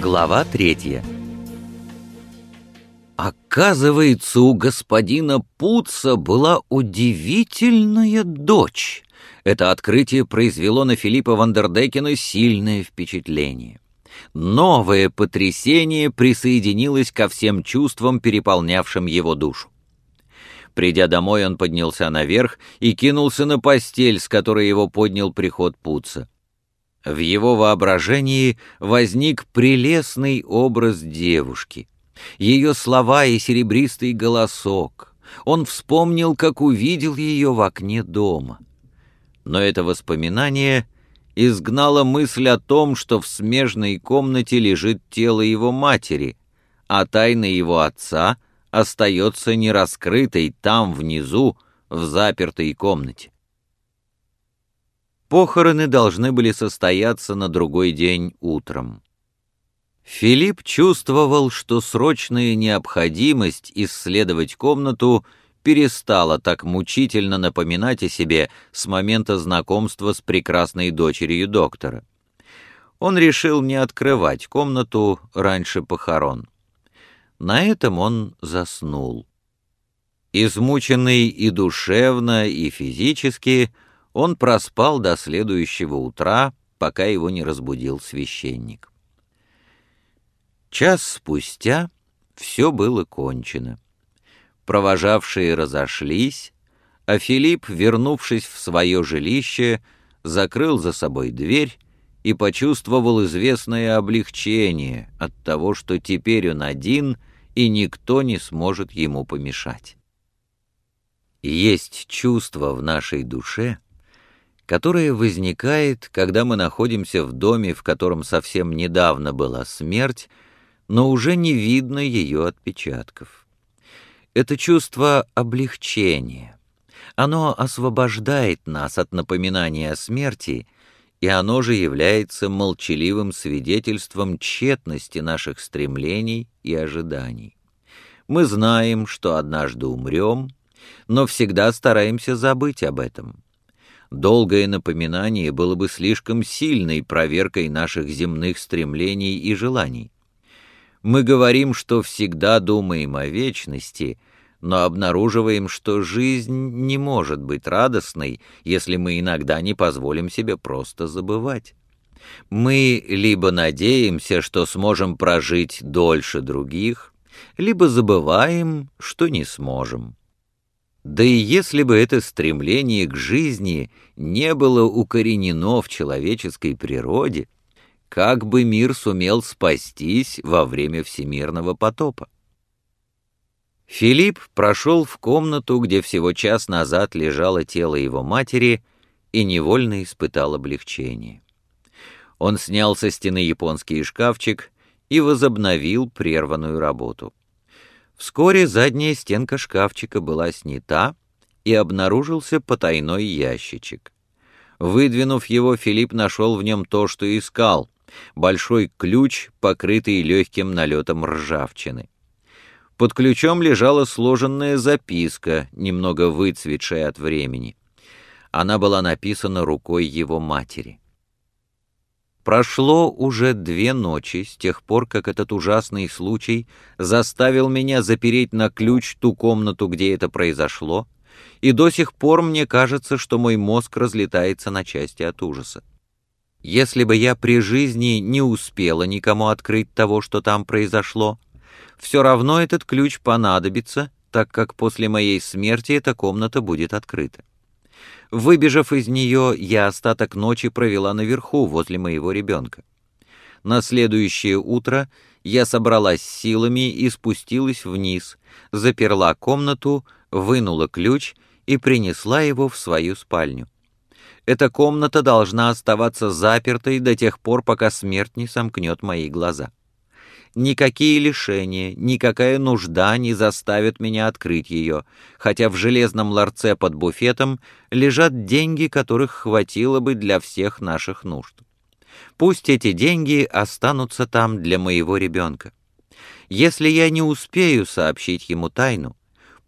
Глава третья Оказывается, у господина Пуца была удивительная дочь. Это открытие произвело на Филиппа Вандердекена сильное впечатление. Новое потрясение присоединилось ко всем чувствам, переполнявшим его душу. Придя домой, он поднялся наверх и кинулся на постель, с которой его поднял приход Пуца. В его воображении возник прелестный образ девушки — ее слова и серебристый голосок. Он вспомнил, как увидел ее в окне дома. Но это воспоминание изгнало мысль о том, что в смежной комнате лежит тело его матери, а тайна его отца остается нераскрытой там, внизу, в запертой комнате. Похороны должны были состояться на другой день утром. Филипп чувствовал, что срочная необходимость исследовать комнату перестала так мучительно напоминать о себе с момента знакомства с прекрасной дочерью доктора. Он решил не открывать комнату раньше похорон. На этом он заснул. Измученный и душевно, и физически, он проспал до следующего утра, пока его не разбудил священник. Час спустя все было кончено. Провожавшие разошлись, а Филипп, вернувшись в свое жилище, закрыл за собой дверь и почувствовал известное облегчение от того, что теперь он один, и никто не сможет ему помешать. Есть чувство в нашей душе, которое возникает, когда мы находимся в доме, в котором совсем недавно была смерть, но уже не видно ее отпечатков. Это чувство облегчения. Оно освобождает нас от напоминания о смерти, и оно же является молчаливым свидетельством тщетности наших стремлений и ожиданий. Мы знаем, что однажды умрем, но всегда стараемся забыть об этом. Долгое напоминание было бы слишком сильной проверкой наших земных стремлений и желаний. Мы говорим, что всегда думаем о вечности, но обнаруживаем, что жизнь не может быть радостной, если мы иногда не позволим себе просто забывать. Мы либо надеемся, что сможем прожить дольше других, либо забываем, что не сможем. Да и если бы это стремление к жизни не было укоренено в человеческой природе, как бы мир сумел спастись во время всемирного потопа. Филипп прошел в комнату, где всего час назад лежало тело его матери, и невольно испытал облегчение. Он снял со стены японский шкафчик и возобновил прерванную работу. Вскоре задняя стенка шкафчика была снята, и обнаружился потайной ящичек. Выдвинув его, Филипп нашел в нем то, что искал — большой ключ, покрытый легким налетом ржавчины. Под ключом лежала сложенная записка, немного выцветшая от времени. Она была написана рукой его матери. Прошло уже две ночи с тех пор, как этот ужасный случай заставил меня запереть на ключ ту комнату, где это произошло, и до сих пор мне кажется, что мой мозг разлетается на части от ужаса. Если бы я при жизни не успела никому открыть того, что там произошло, все равно этот ключ понадобится, так как после моей смерти эта комната будет открыта. Выбежав из нее, я остаток ночи провела наверху, возле моего ребенка. На следующее утро я собралась силами и спустилась вниз, заперла комнату, вынула ключ и принесла его в свою спальню. Эта комната должна оставаться запертой до тех пор, пока смерть не сомкнет мои глаза. Никакие лишения, никакая нужда не заставят меня открыть ее, хотя в железном ларце под буфетом лежат деньги, которых хватило бы для всех наших нужд. Пусть эти деньги останутся там для моего ребенка. Если я не успею сообщить ему тайну,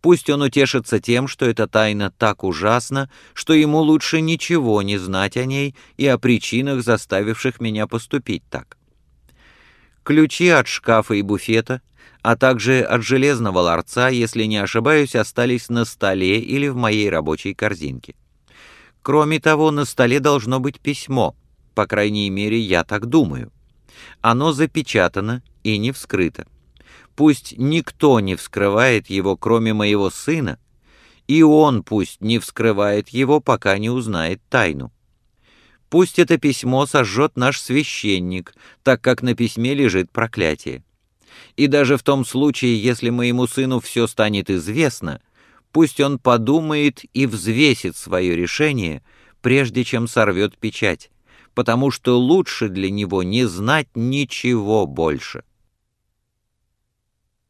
Пусть он утешится тем, что эта тайна так ужасна, что ему лучше ничего не знать о ней и о причинах, заставивших меня поступить так. Ключи от шкафа и буфета, а также от железного ларца, если не ошибаюсь, остались на столе или в моей рабочей корзинке. Кроме того, на столе должно быть письмо, по крайней мере, я так думаю. Оно запечатано и не вскрыто. Пусть никто не вскрывает его, кроме моего сына, и он пусть не вскрывает его, пока не узнает тайну. Пусть это письмо сожжет наш священник, так как на письме лежит проклятие. И даже в том случае, если моему сыну все станет известно, пусть он подумает и взвесит свое решение, прежде чем сорвет печать, потому что лучше для него не знать ничего больше.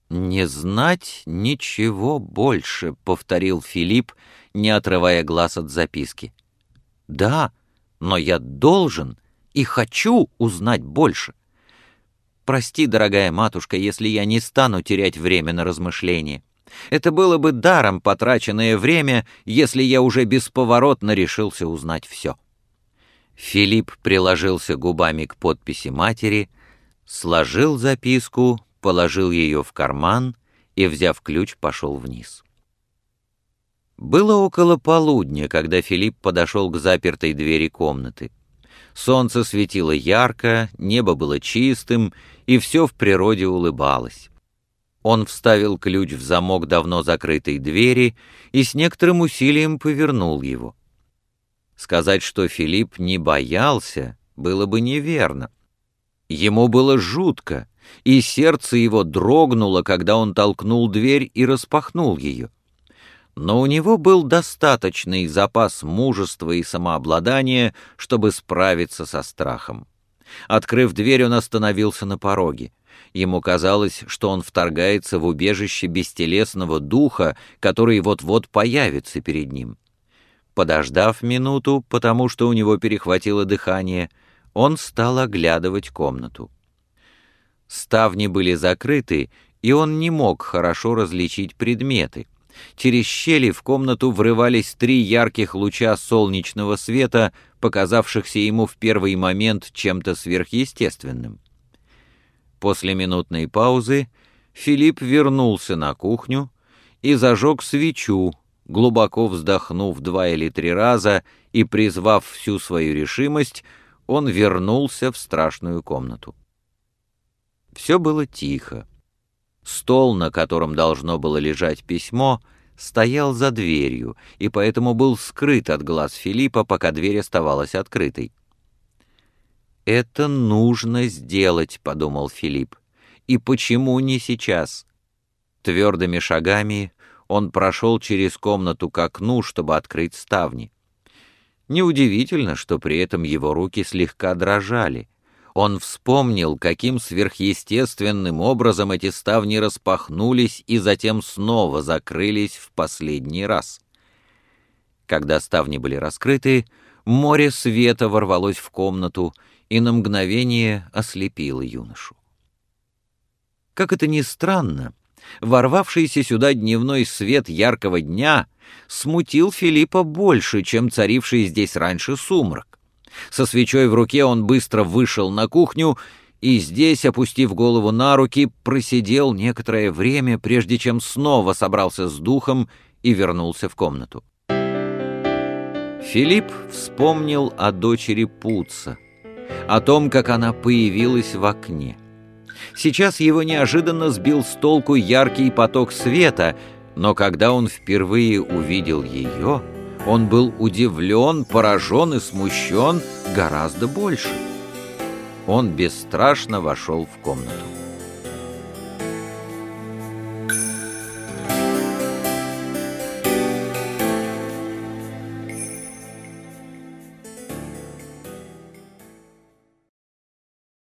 «Не знать ничего больше», — повторил Филипп, не отрывая глаз от записки. «Да, но я должен и хочу узнать больше. Прости, дорогая матушка, если я не стану терять время на размышление. Это было бы даром потраченное время, если я уже бесповоротно решился узнать все». Филипп приложился губами к подписи матери, сложил записку, положил ее в карман и, взяв ключ, пошел вниз. Было около полудня, когда Филипп подошел к запертой двери комнаты. Солнце светило ярко, небо было чистым, и все в природе улыбалось. Он вставил ключ в замок давно закрытой двери и с некоторым усилием повернул его. Сказать, что Филипп не боялся, было бы неверно. Ему было жутко, и сердце его дрогнуло, когда он толкнул дверь и распахнул ее. Но у него был достаточный запас мужества и самообладания, чтобы справиться со страхом. Открыв дверь, он остановился на пороге. Ему казалось, что он вторгается в убежище бестелесного духа, который вот-вот появится перед ним. Подождав минуту, потому что у него перехватило дыхание, он стал оглядывать комнату. Ставни были закрыты, и он не мог хорошо различить предметы. Через щели в комнату врывались три ярких луча солнечного света, показавшихся ему в первый момент чем-то сверхъестественным. После минутной паузы Филипп вернулся на кухню и зажег свечу, глубоко вздохнув два или три раза и призвав всю свою решимость, он вернулся в страшную комнату. Все было тихо. Стол, на котором должно было лежать письмо, стоял за дверью, и поэтому был скрыт от глаз Филиппа, пока дверь оставалась открытой. «Это нужно сделать», — подумал Филипп. «И почему не сейчас?» Твердыми шагами он прошел через комнату к окну, чтобы открыть ставни. Неудивительно, что при этом его руки слегка дрожали он вспомнил, каким сверхъестественным образом эти ставни распахнулись и затем снова закрылись в последний раз. Когда ставни были раскрыты, море света ворвалось в комнату и на мгновение ослепило юношу. Как это ни странно, ворвавшийся сюда дневной свет яркого дня смутил Филиппа больше, чем царивший здесь раньше сумрак. Со свечой в руке он быстро вышел на кухню и здесь, опустив голову на руки, просидел некоторое время, прежде чем снова собрался с духом и вернулся в комнату. Филипп вспомнил о дочери Пуца, о том, как она появилась в окне. Сейчас его неожиданно сбил с толку яркий поток света, но когда он впервые увидел ее, он был удивлен, поражен и смущен гораздо больше. Он бесстрашно вошел в комнату.